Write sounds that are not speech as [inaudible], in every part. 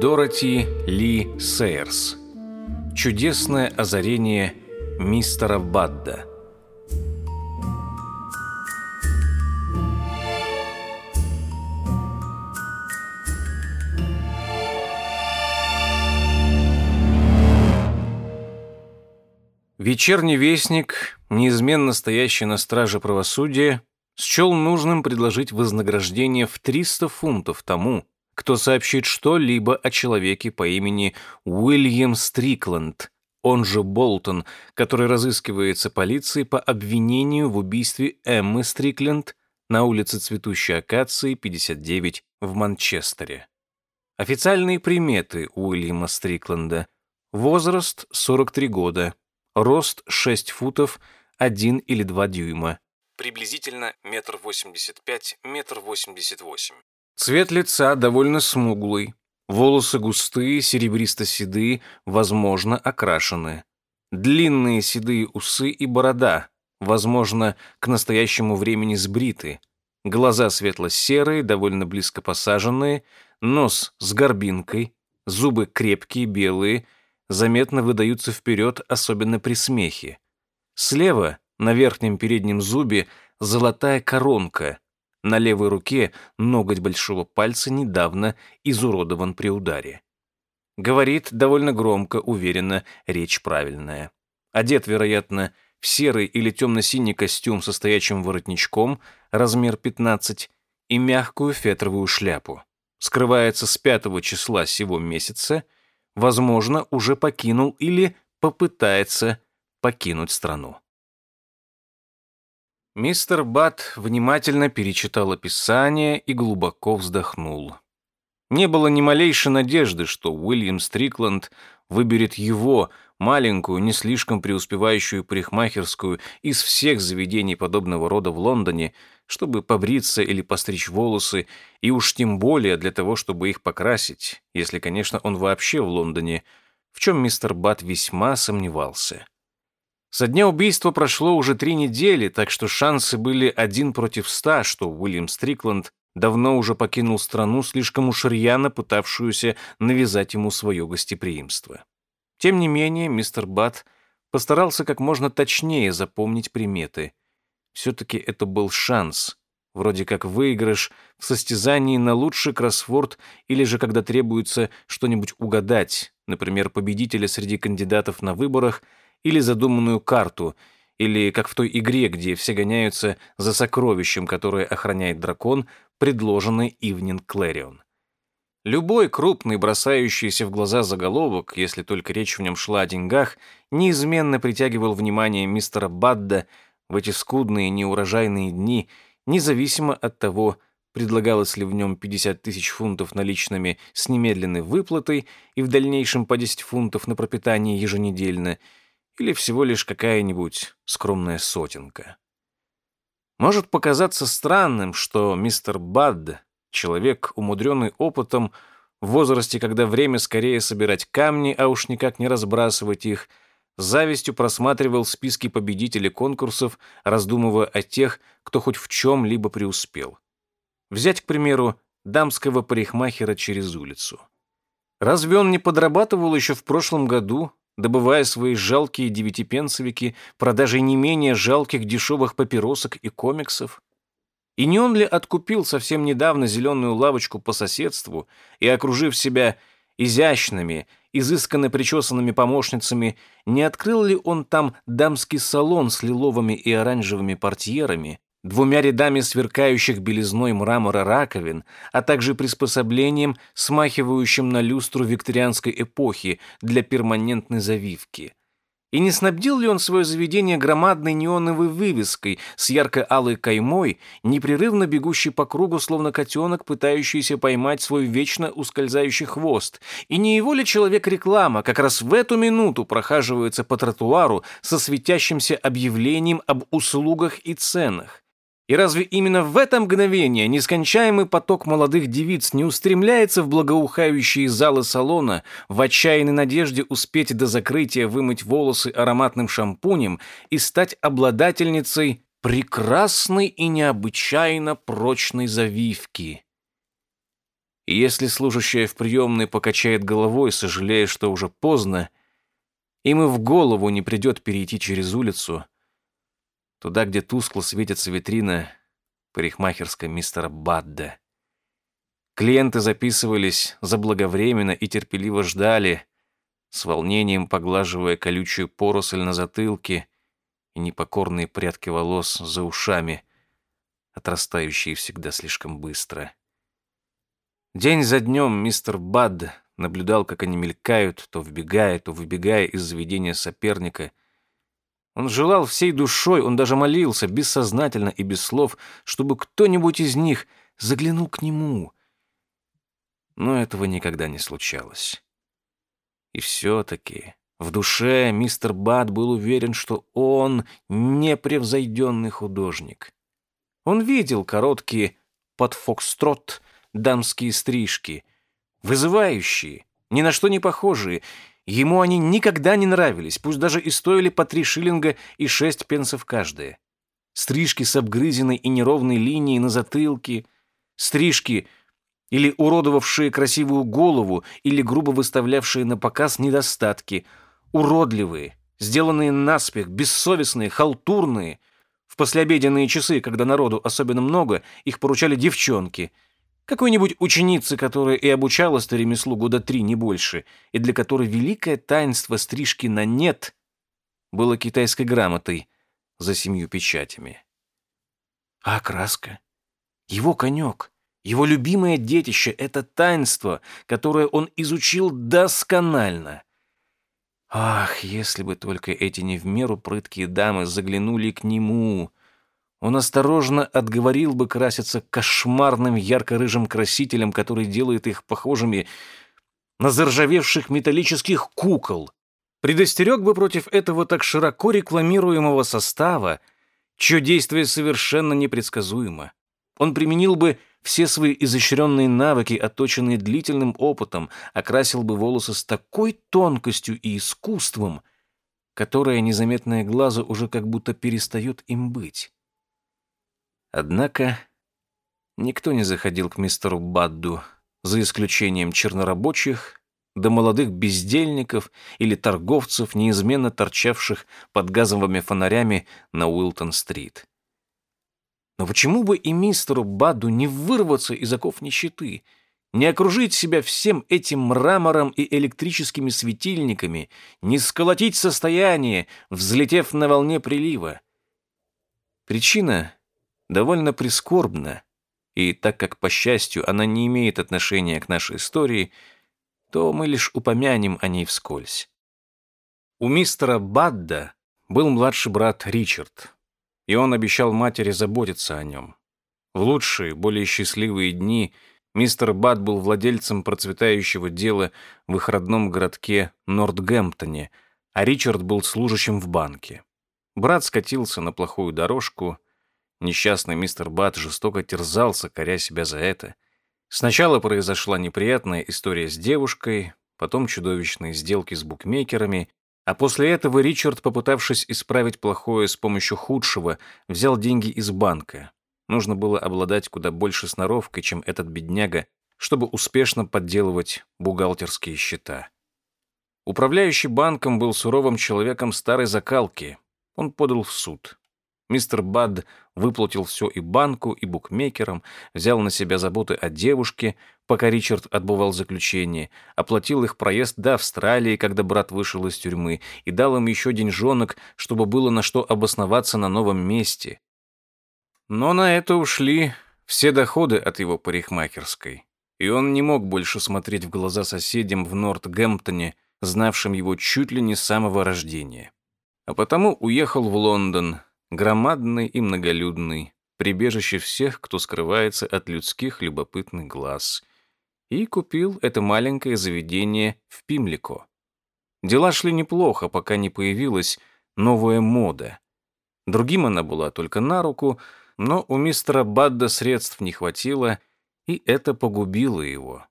Дороти Ли Сейерс. Чудесное озарение мистера Бадда. Вечерний вестник, неизменно стоящий на страже правосудия, счел нужным предложить вознаграждение в 300 фунтов тому, кто сообщит что-либо о человеке по имени Уильям Стрикленд, он же Болтон, который разыскивается полицией по обвинению в убийстве Эммы Стрикленд на улице Цветущей Акации, 59, в Манчестере. Официальные приметы Уильяма Стрикленда. Возраст 43 года. Рост 6 футов 1 или 2 дюйма. Приблизительно метр восемьдесят пять, метр восемьдесят восемь. Цвет лица довольно смуглый. Волосы густые, серебристо-седые, возможно, окрашены. Длинные седые усы и борода, возможно, к настоящему времени сбриты. Глаза светло-серые, довольно близко посаженные, нос с горбинкой, зубы крепкие, белые – заметно выдаются вперед, особенно при смехе. Слева, на верхнем переднем зубе, золотая коронка. На левой руке ноготь большого пальца недавно изуродован при ударе. Говорит довольно громко, уверенно, речь правильная. Одет, вероятно, в серый или темно-синий костюм со стоячим воротничком, размер 15, и мягкую фетровую шляпу. Скрывается с 5 числа сего месяца – возможно, уже покинул или попытается покинуть страну. Мистер Бат внимательно перечитал описание и глубоко вздохнул. Не было ни малейшей надежды, что Уильям Стрикланд выберет его, маленькую, не слишком преуспевающую парикмахерскую из всех заведений подобного рода в Лондоне, чтобы побриться или постричь волосы, и уж тем более для того, чтобы их покрасить, если, конечно, он вообще в Лондоне, в чем мистер Бат весьма сомневался. Со дня убийства прошло уже три недели, так что шансы были один против ста, что Уильям Стрикланд давно уже покинул страну, слишком уж рьяно пытавшуюся навязать ему свое гостеприимство. Тем не менее, мистер Бат постарался как можно точнее запомнить приметы. Все-таки это был шанс, вроде как выигрыш в состязании на лучший кроссворд или же когда требуется что-нибудь угадать, например, победителя среди кандидатов на выборах или задуманную карту, или как в той игре, где все гоняются за сокровищем, которое охраняет дракон, предложенный Ивнин Клэрион. Любой крупный, бросающийся в глаза заголовок, если только речь в нем шла о деньгах, неизменно притягивал внимание мистера Бадда в эти скудные, неурожайные дни, независимо от того, предлагалось ли в нем 50 тысяч фунтов наличными с немедленной выплатой и в дальнейшем по 10 фунтов на пропитание еженедельно, или всего лишь какая-нибудь скромная сотенка. Может показаться странным, что мистер Бадд Человек, умудренный опытом, в возрасте, когда время скорее собирать камни, а уж никак не разбрасывать их, завистью просматривал списки победителей конкурсов, раздумывая о тех, кто хоть в чем-либо преуспел. Взять, к примеру, дамского парикмахера через улицу. Разве он не подрабатывал еще в прошлом году, добывая свои жалкие девятипенсовики продажей не менее жалких дешевых папиросок и комиксов? И не он ли откупил совсем недавно зеленую лавочку по соседству и, окружив себя изящными, изысканно причесанными помощницами, не открыл ли он там дамский салон с лиловыми и оранжевыми портьерами, двумя рядами сверкающих белизной мрамора раковин, а также приспособлением, смахивающим на люстру викторианской эпохи для перманентной завивки? И не снабдил ли он свое заведение громадной неоновой вывеской с ярко-алой каймой, непрерывно бегущей по кругу, словно котенок, пытающийся поймать свой вечно ускользающий хвост? И не его ли человек-реклама как раз в эту минуту прохаживается по тротуару со светящимся объявлением об услугах и ценах? И разве именно в это мгновение нескончаемый поток молодых девиц не устремляется в благоухающие залы салона в отчаянной надежде успеть до закрытия вымыть волосы ароматным шампунем и стать обладательницей прекрасной и необычайно прочной завивки? И если служащая в приемной покачает головой, сожалея, что уже поздно, им и в голову не придет перейти через улицу, туда, где тускло светится витрина парикмахерской мистера Бадда. Клиенты записывались заблаговременно и терпеливо ждали, с волнением поглаживая колючую поросль на затылке и непокорные прядки волос за ушами, отрастающие всегда слишком быстро. День за днем мистер Бад наблюдал, как они мелькают, то вбегая, то выбегая из заведения соперника. Он желал всей душой, он даже молился, бессознательно и без слов, чтобы кто-нибудь из них заглянул к нему. Но этого никогда не случалось. И все-таки в душе мистер Бад был уверен, что он непревзойденный художник. Он видел короткие под фокстрот дамские стрижки, вызывающие, ни на что не похожие. Ему они никогда не нравились, пусть даже и стоили по три шиллинга и шесть пенсов каждая. Стрижки с обгрызенной и неровной линией на затылке, стрижки — или уродовавшие красивую голову, или грубо выставлявшие на показ недостатки, уродливые, сделанные наспех, бессовестные, халтурные. В послеобеденные часы, когда народу особенно много, их поручали девчонки. Какой-нибудь ученицы, которая и обучала ремеслу года три, не больше, и для которой великое таинство стрижки на «нет» было китайской грамотой за семью печатями. А окраска? Его конек. Его любимое детище — это таинство, которое он изучил досконально. Ах, если бы только эти не в меру прыткие дамы заглянули к нему! Он осторожно отговорил бы краситься кошмарным ярко-рыжим красителем, который делает их похожими на заржавевших металлических кукол. Предостерег бы против этого так широко рекламируемого состава, чье действие совершенно непредсказуемо. Он применил бы все свои изощренные навыки, отточенные длительным опытом, окрасил бы волосы с такой тонкостью и искусством, которое, незаметное глазу, уже как будто перестает им быть. Однако никто не заходил к мистеру Бадду, за исключением чернорабочих, да молодых бездельников или торговцев, неизменно торчавших под газовыми фонарями на Уилтон-стрит. Но почему бы и мистеру Баду не вырваться из оков нищеты, не окружить себя всем этим мрамором и электрическими светильниками, не сколотить состояние, взлетев на волне прилива? Причина довольно прискорбна, и так как, по счастью, она не имеет отношения к нашей истории, то мы лишь упомянем о ней вскользь. У мистера Бадда был младший брат Ричард, и он обещал матери заботиться о нем. В лучшие, более счастливые дни мистер Бат был владельцем процветающего дела в их родном городке Нортгемптоне, а Ричард был служащим в банке. Брат скатился на плохую дорожку. Несчастный мистер Бат жестоко терзался, коря себя за это. Сначала произошла неприятная история с девушкой, потом чудовищные сделки с букмекерами, а после этого Ричард, попытавшись исправить плохое с помощью худшего, взял деньги из банка. Нужно было обладать куда больше сноровкой, чем этот бедняга, чтобы успешно подделывать бухгалтерские счета. Управляющий банком был суровым человеком старой закалки. Он подал в суд. Мистер Бад выплатил все и банку, и букмекерам, взял на себя заботы о девушке, пока Ричард отбывал заключение, оплатил их проезд до Австралии, когда брат вышел из тюрьмы, и дал им еще деньжонок, чтобы было на что обосноваться на новом месте. Но на это ушли все доходы от его парикмахерской, и он не мог больше смотреть в глаза соседям в Нортгемптоне, знавшим его чуть ли не с самого рождения. А потому уехал в Лондон, громадный и многолюдный, прибежище всех, кто скрывается от людских любопытных глаз, и купил это маленькое заведение в Пимлико. Дела шли неплохо, пока не появилась новая мода. Другим она была только на руку, но у мистера Бадда средств не хватило, и это погубило его.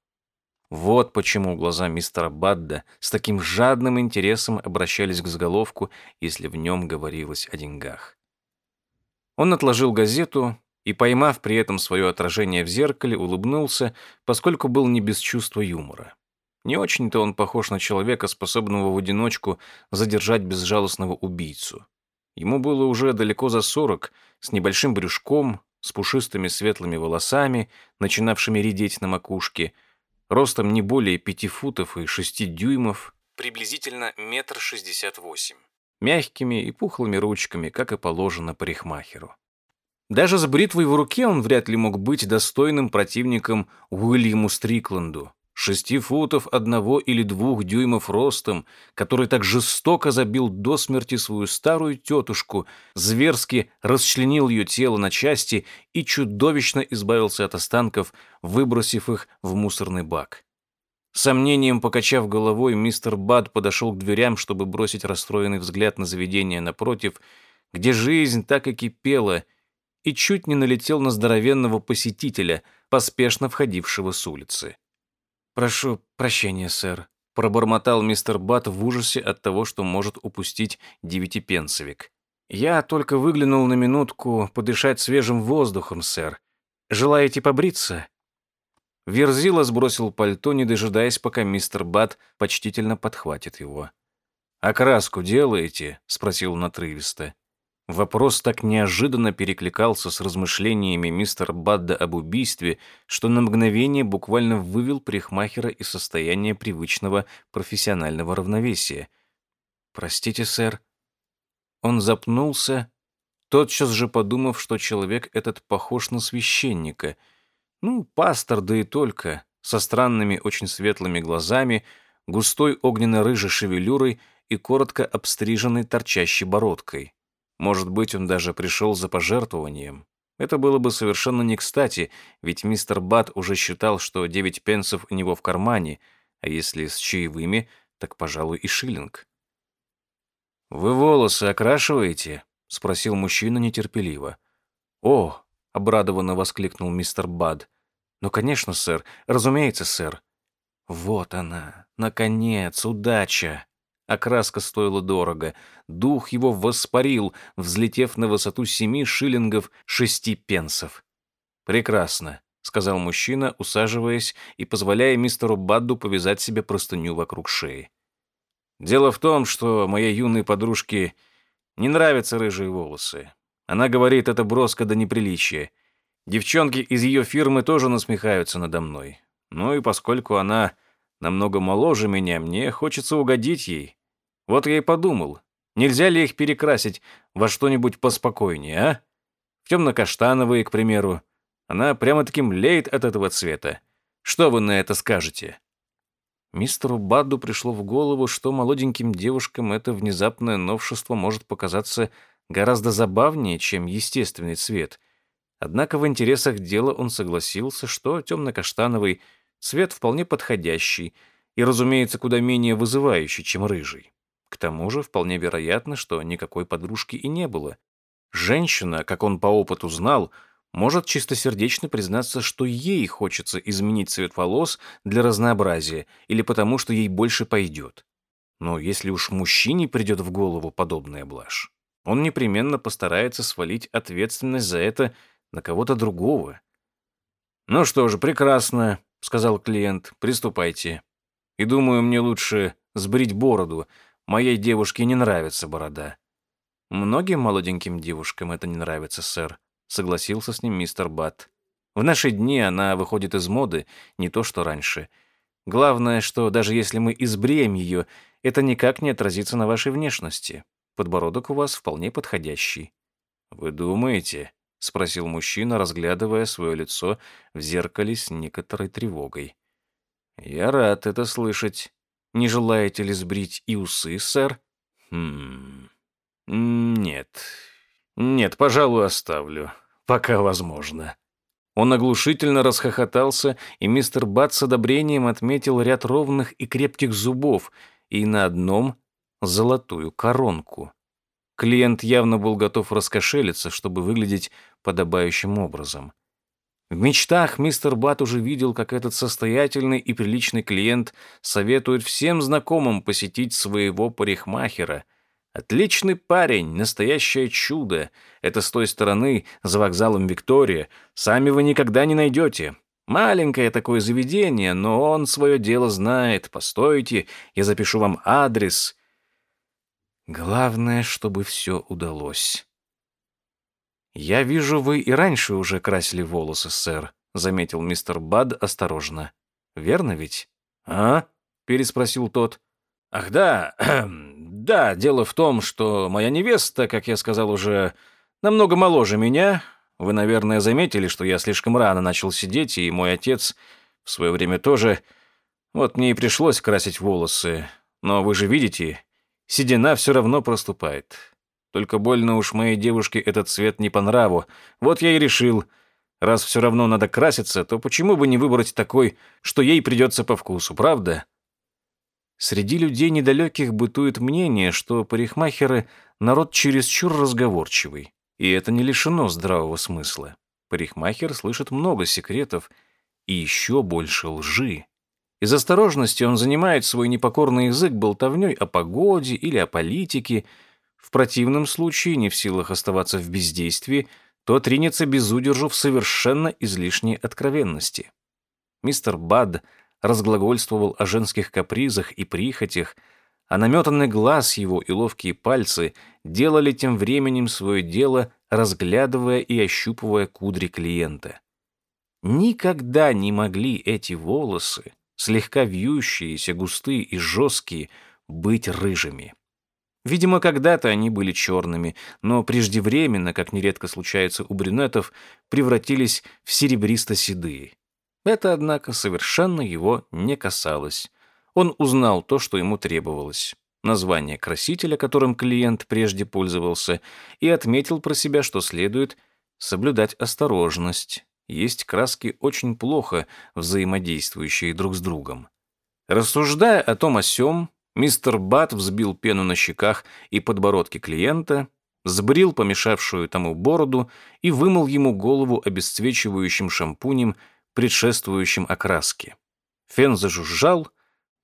Вот почему глаза мистера Бадда с таким жадным интересом обращались к заголовку, если в нем говорилось о деньгах. Он отложил газету и, поймав при этом свое отражение в зеркале, улыбнулся, поскольку был не без чувства юмора. Не очень-то он похож на человека, способного в одиночку задержать безжалостного убийцу. Ему было уже далеко за сорок, с небольшим брюшком, с пушистыми светлыми волосами, начинавшими редеть на макушке, ростом не более пяти футов и шести дюймов, приблизительно метр шестьдесят восемь, мягкими и пухлыми ручками, как и положено парикмахеру. Даже с бритвой в руке он вряд ли мог быть достойным противником Уильяму Стрикланду, шести футов одного или двух дюймов ростом, который так жестоко забил до смерти свою старую тетушку, зверски расчленил ее тело на части и чудовищно избавился от останков, выбросив их в мусорный бак. Сомнением покачав головой, мистер Бад подошел к дверям, чтобы бросить расстроенный взгляд на заведение напротив, где жизнь так и кипела, и чуть не налетел на здоровенного посетителя, поспешно входившего с улицы. «Прошу прощения, сэр», — пробормотал мистер Бат в ужасе от того, что может упустить девятипенсовик. «Я только выглянул на минутку подышать свежим воздухом, сэр. Желаете побриться?» Верзила сбросил пальто, не дожидаясь, пока мистер Бат почтительно подхватит его. «Окраску делаете?» — спросил он отрывисто. Вопрос так неожиданно перекликался с размышлениями мистера Бадда об убийстве, что на мгновение буквально вывел парикмахера из состояния привычного профессионального равновесия. «Простите, сэр». Он запнулся, тотчас же подумав, что человек этот похож на священника. Ну, пастор, да и только, со странными, очень светлыми глазами, густой огненно-рыжей шевелюрой и коротко обстриженной торчащей бородкой. Может быть, он даже пришел за пожертвованием. Это было бы совершенно не кстати, ведь мистер Бат уже считал, что девять пенсов у него в кармане, а если с чаевыми, так, пожалуй, и шиллинг. «Вы волосы окрашиваете?» — спросил мужчина нетерпеливо. «О!» — обрадованно воскликнул мистер Бад. «Ну, конечно, сэр. Разумеется, сэр». «Вот она! Наконец! Удача!» Окраска стоила дорого. Дух его воспарил, взлетев на высоту семи шиллингов шести пенсов. «Прекрасно», — сказал мужчина, усаживаясь и позволяя мистеру Бадду повязать себе простыню вокруг шеи. «Дело в том, что моей юной подружке не нравятся рыжие волосы. Она говорит, это броско до неприличия. Девчонки из ее фирмы тоже насмехаются надо мной. Ну и поскольку она намного моложе меня, мне хочется угодить ей. Вот я и подумал, нельзя ли их перекрасить во что-нибудь поспокойнее, а? В темно-каштановые, к примеру. Она прямо-таки млеет от этого цвета. Что вы на это скажете?» Мистеру Бадду пришло в голову, что молоденьким девушкам это внезапное новшество может показаться гораздо забавнее, чем естественный цвет. Однако в интересах дела он согласился, что темно-каштановый цвет вполне подходящий и, разумеется, куда менее вызывающий, чем рыжий. К тому же вполне вероятно, что никакой подружки и не было. Женщина, как он по опыту знал, может чистосердечно признаться, что ей хочется изменить цвет волос для разнообразия или потому, что ей больше пойдет. Но если уж мужчине придет в голову подобная блажь, он непременно постарается свалить ответственность за это на кого-то другого. «Ну что же, прекрасно», — сказал клиент, — «приступайте. И думаю, мне лучше сбрить бороду, Моей девушке не нравится борода». «Многим молоденьким девушкам это не нравится, сэр», — согласился с ним мистер Бат. «В наши дни она выходит из моды, не то что раньше. Главное, что даже если мы избреем ее, это никак не отразится на вашей внешности. Подбородок у вас вполне подходящий». «Вы думаете?» — спросил мужчина, разглядывая свое лицо в зеркале с некоторой тревогой. «Я рад это слышать. Не желаете ли сбрить и усы, сэр? Хм. Нет. Нет, пожалуй, оставлю. Пока возможно. Он оглушительно расхохотался, и мистер Бат с одобрением отметил ряд ровных и крепких зубов и на одном золотую коронку. Клиент явно был готов раскошелиться, чтобы выглядеть подобающим образом. В мечтах мистер Бат уже видел, как этот состоятельный и приличный клиент советует всем знакомым посетить своего парикмахера, Отличный парень, настоящее чудо. Это с той стороны, за вокзалом Виктория. Сами вы никогда не найдете. Маленькое такое заведение, но он свое дело знает. Постойте, я запишу вам адрес. Главное, чтобы все удалось. «Я вижу, вы и раньше уже красили волосы, сэр», — заметил мистер Бад осторожно. «Верно ведь?» «А?» — переспросил тот. «Ах, да, [clears throat] да, дело в том, что моя невеста, как я сказал уже, намного моложе меня. Вы, наверное, заметили, что я слишком рано начал сидеть, и мой отец в свое время тоже. Вот мне и пришлось красить волосы. Но вы же видите, седина все равно проступает. Только больно уж моей девушке этот цвет не по нраву. Вот я и решил, раз все равно надо краситься, то почему бы не выбрать такой, что ей придется по вкусу, правда?» Среди людей недалеких бытует мнение, что парикмахеры – народ чересчур разговорчивый, и это не лишено здравого смысла. Парикмахер слышит много секретов и еще больше лжи. Из осторожности он занимает свой непокорный язык болтовней о погоде или о политике. В противном случае, не в силах оставаться в бездействии, то тринется без удержу в совершенно излишней откровенности. Мистер Бад – разглагольствовал о женских капризах и прихотях, а наметанный глаз его и ловкие пальцы делали тем временем свое дело, разглядывая и ощупывая кудри клиента. Никогда не могли эти волосы, слегка вьющиеся, густые и жесткие, быть рыжими. Видимо, когда-то они были черными, но преждевременно, как нередко случается у брюнетов, превратились в серебристо-седые. Это, однако, совершенно его не касалось. Он узнал то, что ему требовалось. Название красителя, которым клиент прежде пользовался, и отметил про себя, что следует соблюдать осторожность. Есть краски очень плохо взаимодействующие друг с другом. Рассуждая о том о сём, мистер Бат взбил пену на щеках и подбородке клиента, сбрил помешавшую тому бороду и вымыл ему голову обесцвечивающим шампунем предшествующем окраске. Фен зажужжал,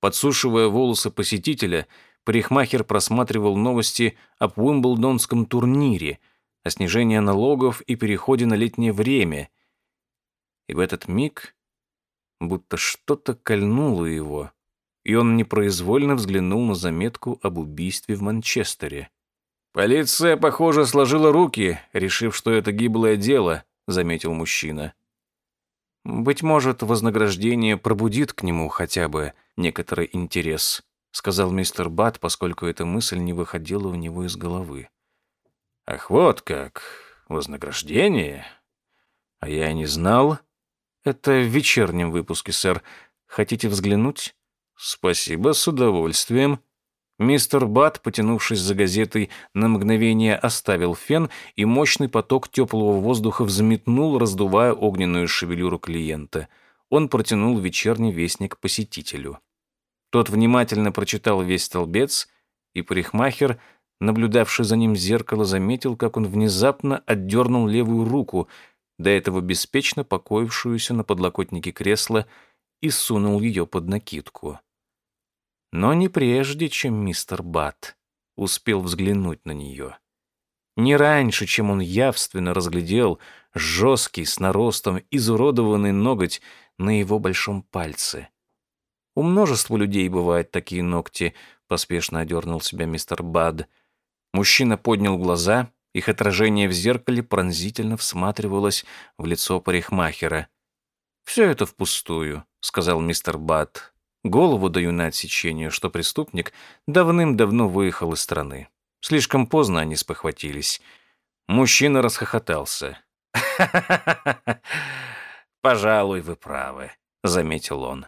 подсушивая волосы посетителя, парикмахер просматривал новости об Уимблдонском турнире, о снижении налогов и переходе на летнее время. И в этот миг будто что-то кольнуло его, и он непроизвольно взглянул на заметку об убийстве в Манчестере. «Полиция, похоже, сложила руки, решив, что это гиблое дело», — заметил мужчина. «Быть может, вознаграждение пробудит к нему хотя бы некоторый интерес», сказал мистер Бат, поскольку эта мысль не выходила у него из головы. «Ах, вот как! Вознаграждение? А я не знал. Это в вечернем выпуске, сэр. Хотите взглянуть?» «Спасибо, с удовольствием», Мистер Бат, потянувшись за газетой, на мгновение оставил фен, и мощный поток теплого воздуха взметнул, раздувая огненную шевелюру клиента. Он протянул вечерний вестник посетителю. Тот внимательно прочитал весь столбец, и парикмахер, наблюдавший за ним в зеркало, заметил, как он внезапно отдернул левую руку, до этого беспечно покоившуюся на подлокотнике кресла, и сунул ее под накидку но не прежде, чем мистер Бат успел взглянуть на нее. Не раньше, чем он явственно разглядел жесткий, с наростом, изуродованный ноготь на его большом пальце. «У множества людей бывают такие ногти», — поспешно одернул себя мистер Бад. Мужчина поднял глаза, их отражение в зеркале пронзительно всматривалось в лицо парикмахера. «Все это впустую», — сказал мистер Бад. Голову даю на отсечение, что преступник давным-давно выехал из страны. Слишком поздно они спохватились. Мужчина расхохотался. [laughs] «Пожалуй, вы правы», — заметил он.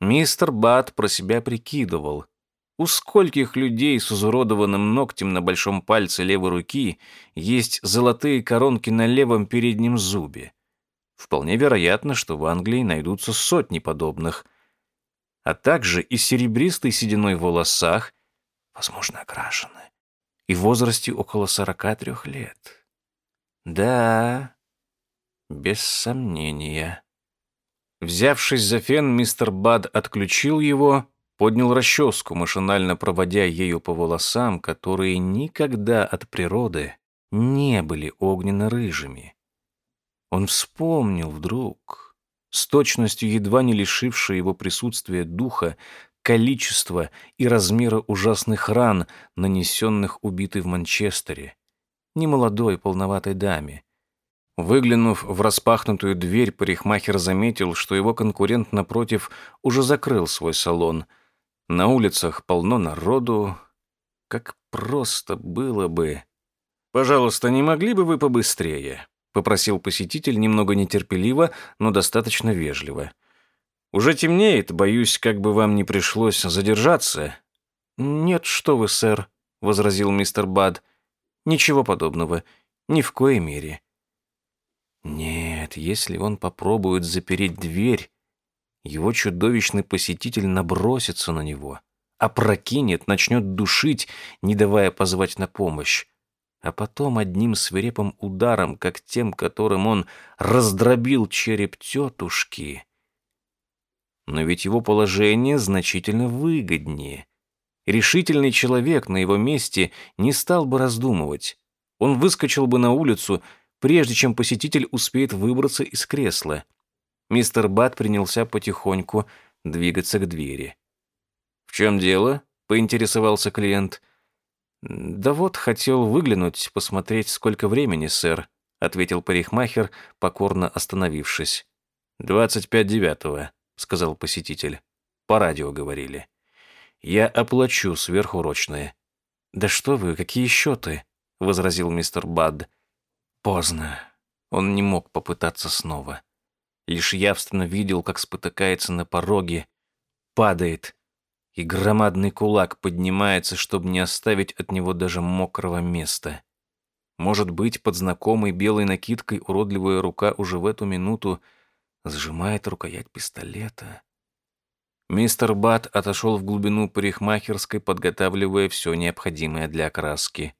Мистер Бат про себя прикидывал, у скольких людей с изуродованным ногтем на большом пальце левой руки есть золотые коронки на левом переднем зубе. Вполне вероятно, что в Англии найдутся сотни подобных а также и серебристой сединой в волосах, возможно, окрашены, и в возрасте около 43 лет. Да, без сомнения. Взявшись за фен, мистер Бад отключил его поднял расческу, машинально проводя ею по волосам, которые никогда от природы не были огненно-рыжими. Он вспомнил вдруг, с точностью едва не лишившей его присутствия духа, количество и размеры ужасных ран, нанесенных убитой в Манчестере, немолодой полноватой даме. Выглянув в распахнутую дверь, парикмахер заметил, что его конкурент напротив уже закрыл свой салон. На улицах полно народу. Как просто было бы... «Пожалуйста, не могли бы вы побыстрее?» — попросил посетитель немного нетерпеливо, но достаточно вежливо. «Уже темнеет, боюсь, как бы вам не пришлось задержаться». «Нет, что вы, сэр», — возразил мистер Бад. «Ничего подобного. Ни в коей мере». Нет, если он попробует запереть дверь, его чудовищный посетитель набросится на него, опрокинет, начнет душить, не давая позвать на помощь а потом одним свирепым ударом, как тем, которым он раздробил череп тетушки. Но ведь его положение значительно выгоднее. Решительный человек на его месте не стал бы раздумывать. Он выскочил бы на улицу, прежде чем посетитель успеет выбраться из кресла. Мистер Бат принялся потихоньку двигаться к двери. «В чем дело?» — поинтересовался клиент — «Да вот, хотел выглянуть, посмотреть, сколько времени, сэр», ответил парикмахер, покорно остановившись. «Двадцать пять девятого», — сказал посетитель. «По радио говорили». «Я оплачу сверхурочные». «Да что вы, какие счеты?» — возразил мистер Бад. «Поздно». Он не мог попытаться снова. Лишь явственно видел, как спотыкается на пороге, падает, и громадный кулак поднимается, чтобы не оставить от него даже мокрого места. Может быть, под знакомой белой накидкой уродливая рука уже в эту минуту сжимает рукоять пистолета. Мистер Бат отошел в глубину парикмахерской, подготавливая все необходимое для окраски.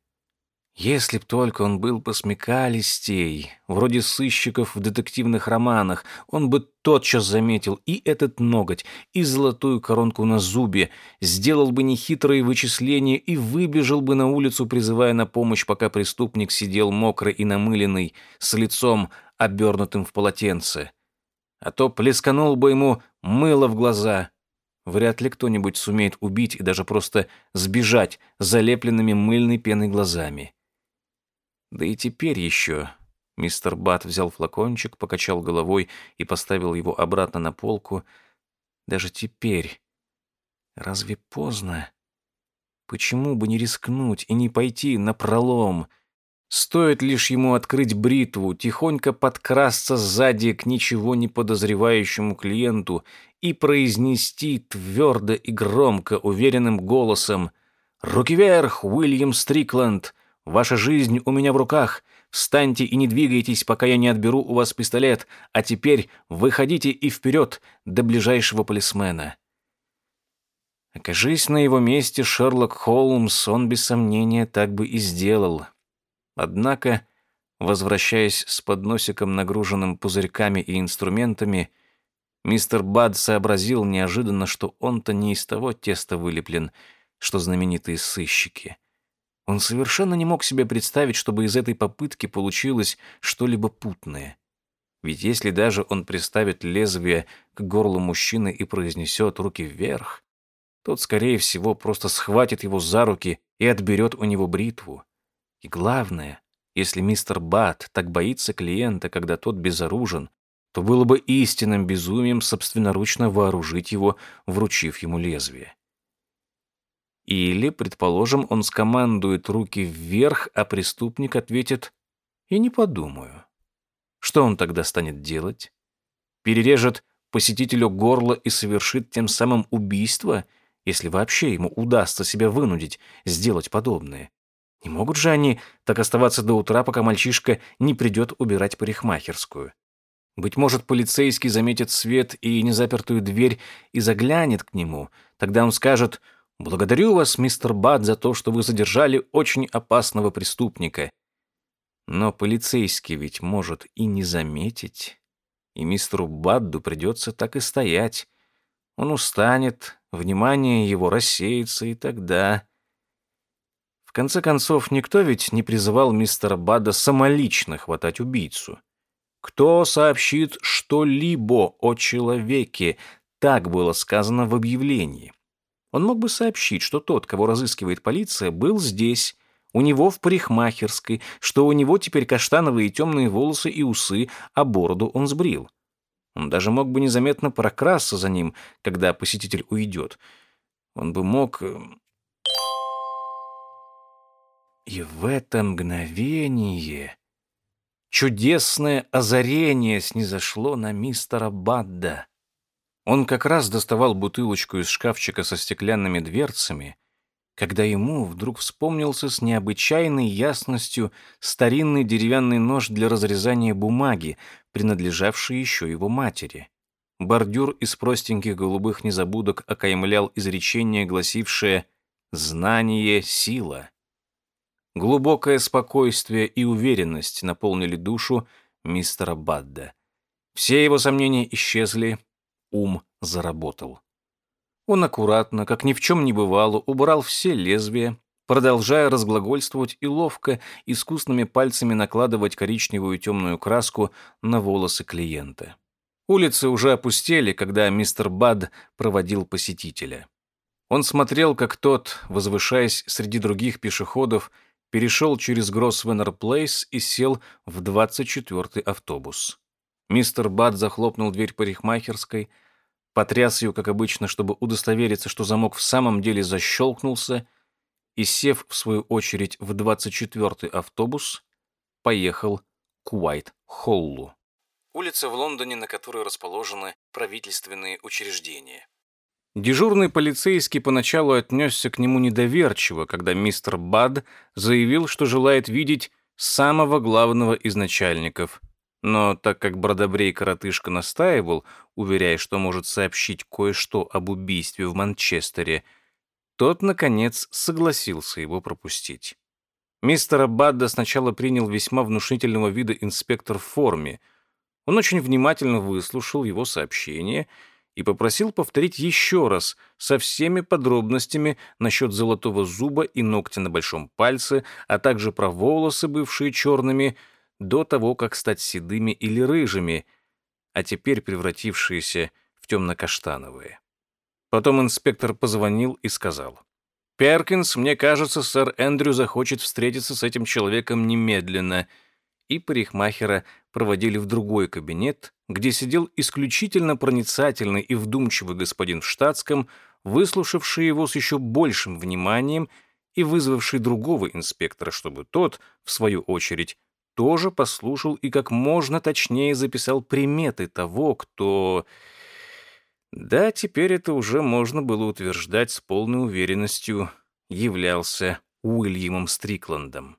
Если б только он был посмекалистей, вроде сыщиков в детективных романах, он бы тотчас заметил и этот ноготь, и золотую коронку на зубе, сделал бы нехитрые вычисления и выбежал бы на улицу, призывая на помощь, пока преступник сидел мокрый и намыленный, с лицом, обернутым в полотенце. А то плесканул бы ему мыло в глаза. Вряд ли кто-нибудь сумеет убить и даже просто сбежать залепленными мыльной пеной глазами. Да и теперь еще. Мистер Бат взял флакончик, покачал головой и поставил его обратно на полку. Даже теперь. Разве поздно? Почему бы не рискнуть и не пойти на пролом? Стоит лишь ему открыть бритву, тихонько подкрасться сзади к ничего не подозревающему клиенту и произнести твердо и громко, уверенным голосом «Руки вверх, Уильям Стрикланд!» Ваша жизнь у меня в руках. Встаньте и не двигайтесь, пока я не отберу у вас пистолет, а теперь выходите и вперед до ближайшего полисмена». Окажись на его месте Шерлок Холмс, он без сомнения так бы и сделал. Однако, возвращаясь с подносиком, нагруженным пузырьками и инструментами, мистер Бад сообразил неожиданно, что он-то не из того теста вылеплен, что знаменитые сыщики. Он совершенно не мог себе представить, чтобы из этой попытки получилось что-либо путное. Ведь если даже он приставит лезвие к горлу мужчины и произнесет руки вверх, тот, скорее всего, просто схватит его за руки и отберет у него бритву. И главное, если мистер Бат так боится клиента, когда тот безоружен, то было бы истинным безумием собственноручно вооружить его, вручив ему лезвие. Или, предположим, он скомандует руки вверх, а преступник ответит «и не подумаю». Что он тогда станет делать? Перережет посетителю горло и совершит тем самым убийство, если вообще ему удастся себя вынудить сделать подобное. Не могут же они так оставаться до утра, пока мальчишка не придет убирать парикмахерскую. Быть может, полицейский заметит свет и незапертую дверь и заглянет к нему. Тогда он скажет Благодарю вас, мистер Бад, за то, что вы задержали очень опасного преступника. Но полицейский ведь может и не заметить. И мистеру Бадду придется так и стоять, Он устанет, внимание его рассеется, и тогда... В конце концов, никто ведь не призывал мистера Бада самолично хватать убийцу. Кто сообщит что-либо о человеке, так было сказано в объявлении. Он мог бы сообщить, что тот, кого разыскивает полиция, был здесь, у него в парикмахерской, что у него теперь каштановые темные волосы и усы, а бороду он сбрил. Он даже мог бы незаметно прокрасться за ним, когда посетитель уйдет. Он бы мог... Э, и в это мгновение чудесное озарение снизошло на мистера Бадда. Он как раз доставал бутылочку из шкафчика со стеклянными дверцами, когда ему вдруг вспомнился с необычайной ясностью старинный деревянный нож для разрезания бумаги, принадлежавший еще его матери. Бордюр из простеньких голубых незабудок окаймлял изречение, гласившее «Знание — сила». Глубокое спокойствие и уверенность наполнили душу мистера Бадда. Все его сомнения исчезли, ум заработал. Он аккуратно, как ни в чем не бывало, убрал все лезвия, продолжая разглагольствовать и ловко, искусными пальцами накладывать коричневую темную краску на волосы клиента. Улицы уже опустели, когда мистер Бад проводил посетителя. Он смотрел, как тот, возвышаясь среди других пешеходов, перешел через Гроссвеннер Плейс и сел в 24-й автобус. Мистер Бад захлопнул дверь парикмахерской, потряс ее, как обычно, чтобы удостовериться, что замок в самом деле защелкнулся, и, сев, в свою очередь, в 24-й автобус, поехал к Уайт-Холлу. Улица в Лондоне, на которой расположены правительственные учреждения. Дежурный полицейский поначалу отнесся к нему недоверчиво, когда мистер Бад заявил, что желает видеть самого главного из начальников – но так как Бродобрей коротышка настаивал, уверяя, что может сообщить кое-что об убийстве в Манчестере, тот, наконец, согласился его пропустить. Мистера Бадда сначала принял весьма внушительного вида инспектор в форме. Он очень внимательно выслушал его сообщение и попросил повторить еще раз со всеми подробностями насчет золотого зуба и ногтя на большом пальце, а также про волосы, бывшие черными, до того, как стать седыми или рыжими, а теперь превратившиеся в темно-каштановые. Потом инспектор позвонил и сказал. «Перкинс, мне кажется, сэр Эндрю захочет встретиться с этим человеком немедленно». И парикмахера проводили в другой кабинет, где сидел исключительно проницательный и вдумчивый господин в штатском, выслушавший его с еще большим вниманием и вызвавший другого инспектора, чтобы тот, в свою очередь, тоже послушал и как можно точнее записал приметы того, кто... Да, теперь это уже можно было утверждать с полной уверенностью, являлся Уильямом Стрикландом.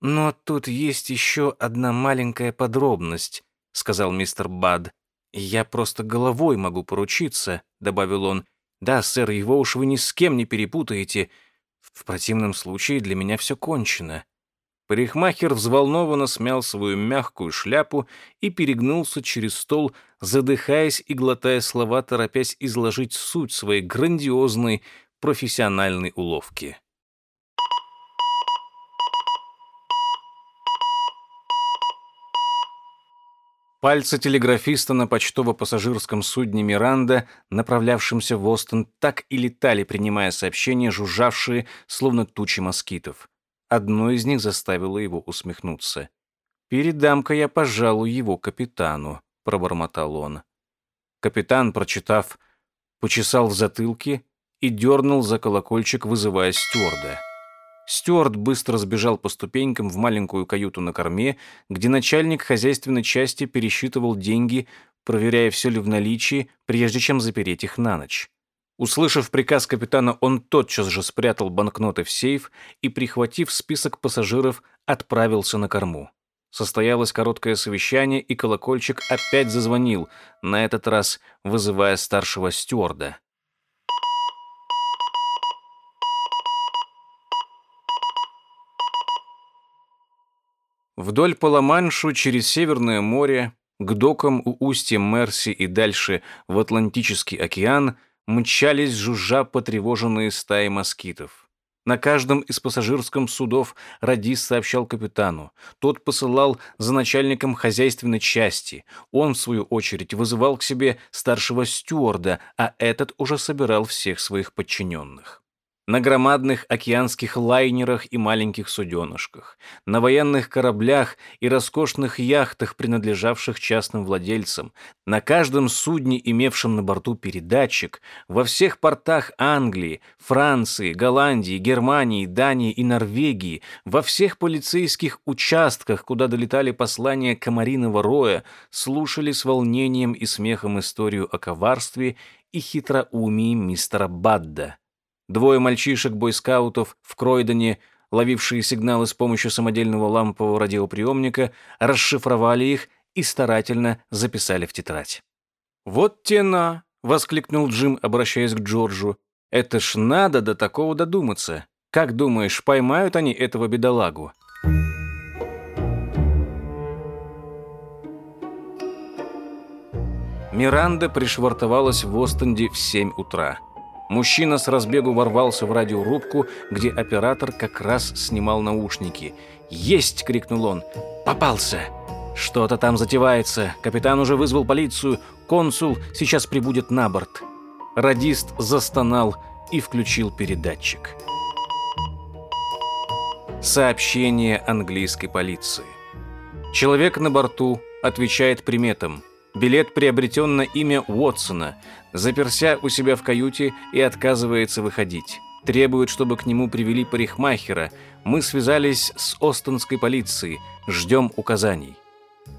«Но тут есть еще одна маленькая подробность», — сказал мистер Бад. «Я просто головой могу поручиться», — добавил он. «Да, сэр, его уж вы ни с кем не перепутаете. В противном случае для меня все кончено». Парикмахер взволнованно смял свою мягкую шляпу и перегнулся через стол, задыхаясь и глотая слова, торопясь изложить суть своей грандиозной профессиональной уловки. Пальцы телеграфиста на почтово-пассажирском судне «Миранда», направлявшемся в Остон, так и летали, принимая сообщения, жужжавшие, словно тучи москитов. Одно из них заставило его усмехнуться. «Передам-ка я, пожалуй, его капитану», — пробормотал он. Капитан, прочитав, почесал в затылке и дернул за колокольчик, вызывая стюарда. Стюард быстро сбежал по ступенькам в маленькую каюту на корме, где начальник хозяйственной части пересчитывал деньги, проверяя, все ли в наличии, прежде чем запереть их на ночь. Услышав приказ капитана, он тотчас же спрятал банкноты в сейф и, прихватив список пассажиров, отправился на корму. Состоялось короткое совещание, и колокольчик опять зазвонил, на этот раз вызывая старшего стюарда. Вдоль по Ла-Маншу через Северное море К докам у устья Мерси и дальше в Атлантический океан мчались жужжа потревоженные стаи москитов. На каждом из пассажирском судов радист сообщал капитану. Тот посылал за начальником хозяйственной части. Он, в свою очередь, вызывал к себе старшего стюарда, а этот уже собирал всех своих подчиненных на громадных океанских лайнерах и маленьких суденышках, на военных кораблях и роскошных яхтах, принадлежавших частным владельцам, на каждом судне, имевшем на борту передатчик, во всех портах Англии, Франции, Голландии, Германии, Дании и Норвегии, во всех полицейских участках, куда долетали послания Комариного роя, слушали с волнением и смехом историю о коварстве и хитроумии мистера Бадда. Двое мальчишек-бойскаутов в Кройдоне, ловившие сигналы с помощью самодельного лампового радиоприемника, расшифровали их и старательно записали в тетрадь. «Вот тена!» — воскликнул Джим, обращаясь к Джорджу. «Это ж надо до такого додуматься. Как думаешь, поймают они этого бедолагу?» Миранда пришвартовалась в Остенде в 7 утра. Мужчина с разбегу ворвался в радиорубку, где оператор как раз снимал наушники. «Есть!» — крикнул он. «Попался!» «Что-то там затевается. Капитан уже вызвал полицию. Консул сейчас прибудет на борт». Радист застонал и включил передатчик. Сообщение английской полиции. Человек на борту отвечает приметам. Билет приобретен на имя Уотсона заперся у себя в каюте и отказывается выходить. Требует, чтобы к нему привели парикмахера. Мы связались с Остонской полицией, ждем указаний.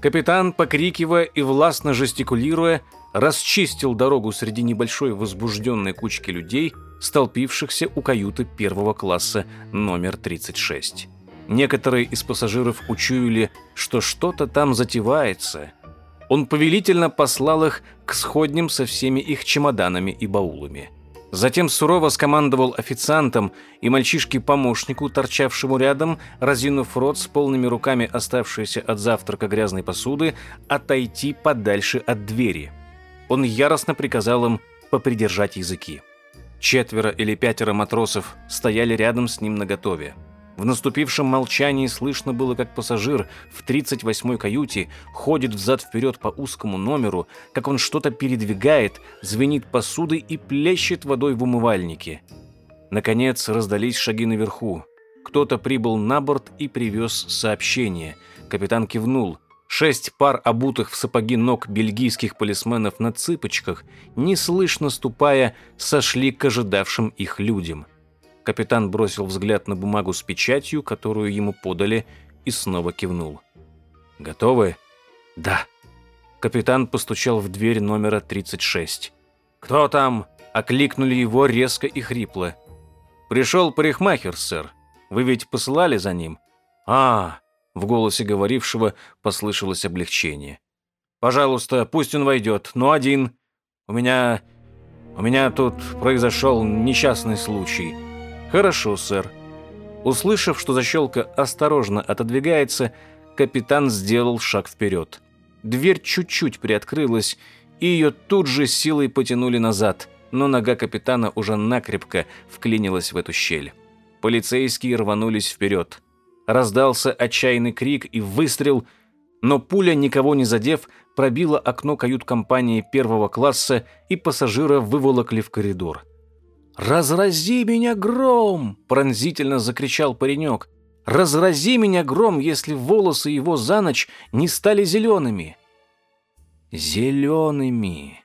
Капитан, покрикивая и властно жестикулируя, расчистил дорогу среди небольшой возбужденной кучки людей, столпившихся у каюты первого класса номер 36. Некоторые из пассажиров учуяли, что что-то там затевается, он повелительно послал их к сходням со всеми их чемоданами и баулами. Затем сурово скомандовал официантам и мальчишке-помощнику, торчавшему рядом, разинув рот с полными руками оставшейся от завтрака грязной посуды, отойти подальше от двери. Он яростно приказал им попридержать языки. Четверо или пятеро матросов стояли рядом с ним наготове. В наступившем молчании слышно было, как пассажир в 38-й каюте ходит взад-вперед по узкому номеру, как он что-то передвигает, звенит посудой и плещет водой в умывальнике. Наконец раздались шаги наверху. Кто-то прибыл на борт и привез сообщение. Капитан кивнул. Шесть пар обутых в сапоги ног бельгийских полисменов на цыпочках, неслышно ступая, сошли к ожидавшим их людям. Капитан бросил взгляд на бумагу с печатью, которую ему подали, и снова кивнул. «Готовы?» «Да». Капитан постучал в дверь номера 36. «Кто там?» — окликнули его резко и хрипло. «Пришел парикмахер, сэр. Вы ведь посылали за ним?» «А!» — в голосе говорившего послышалось облегчение. «Пожалуйста, пусть он войдет, но один. У меня... у меня тут произошел несчастный случай». «Хорошо, сэр». Услышав, что защелка осторожно отодвигается, капитан сделал шаг вперед. Дверь чуть-чуть приоткрылась, и ее тут же силой потянули назад, но нога капитана уже накрепко вклинилась в эту щель. Полицейские рванулись вперед. Раздался отчаянный крик и выстрел, но пуля, никого не задев, пробила окно кают-компании первого класса, и пассажира выволокли в коридор. «Разрази меня гром!» – пронзительно закричал паренек. «Разрази меня гром, если волосы его за ночь не стали зелеными!» «Зелеными!»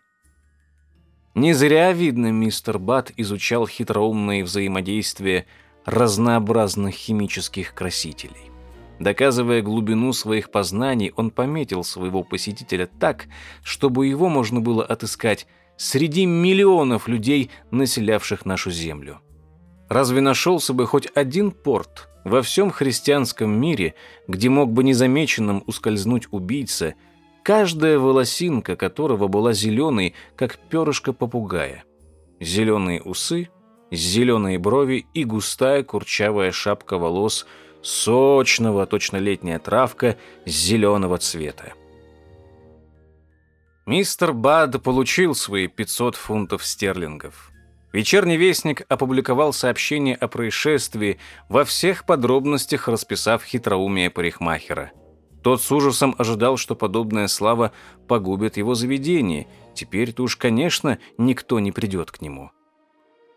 Не зря, видно, мистер Бат изучал хитроумные взаимодействия разнообразных химических красителей. Доказывая глубину своих познаний, он пометил своего посетителя так, чтобы его можно было отыскать среди миллионов людей, населявших нашу землю. Разве нашелся бы хоть один порт во всем христианском мире, где мог бы незамеченным ускользнуть убийца, каждая волосинка которого была зеленой, как перышко попугая? Зеленые усы, зеленые брови и густая курчавая шапка волос сочного, точно летняя травка, зеленого цвета. Мистер Бад получил свои 500 фунтов стерлингов. Вечерний вестник опубликовал сообщение о происшествии, во всех подробностях расписав хитроумие парикмахера. Тот с ужасом ожидал, что подобная слава погубит его заведение. Теперь-то уж, конечно, никто не придет к нему.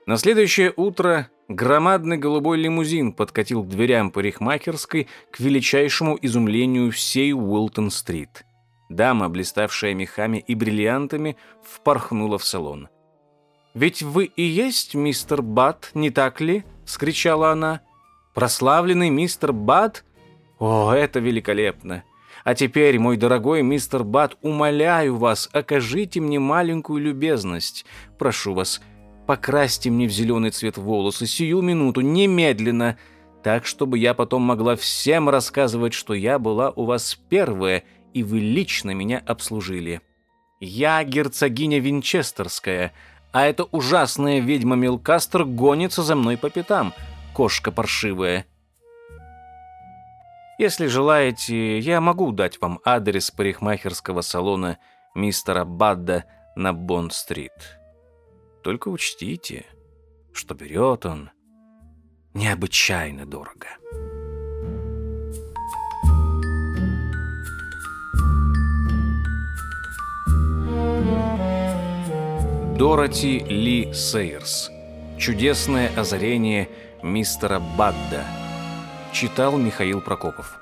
На следующее утро громадный голубой лимузин подкатил к дверям парикмахерской к величайшему изумлению всей Уилтон-стрит. Дама, блиставшая мехами и бриллиантами, впорхнула в салон. «Ведь вы и есть мистер Бат, не так ли?» — скричала она. «Прославленный мистер Бат? О, это великолепно! А теперь, мой дорогой мистер Бат, умоляю вас, окажите мне маленькую любезность. Прошу вас, — Покрасьте мне в зеленый цвет волосы сию минуту, немедленно, так, чтобы я потом могла всем рассказывать, что я была у вас первая, и вы лично меня обслужили. Я герцогиня Винчестерская, а эта ужасная ведьма Милкастер гонится за мной по пятам, кошка паршивая. Если желаете, я могу дать вам адрес парикмахерского салона мистера Бадда на Бонд-стрит. Только учтите, что берет он необычайно дорого. Дороти Ли Сейерс. Чудесное озарение мистера Бадда. Читал Михаил Прокопов.